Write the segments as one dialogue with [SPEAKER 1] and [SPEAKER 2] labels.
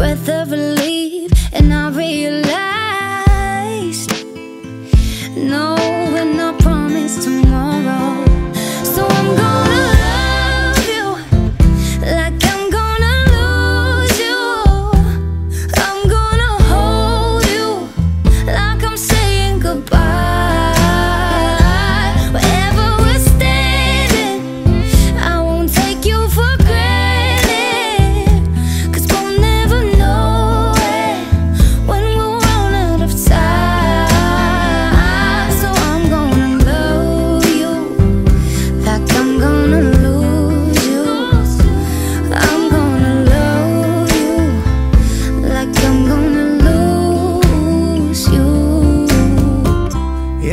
[SPEAKER 1] breath of relief,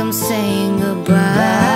[SPEAKER 2] like I'm saying goodbye.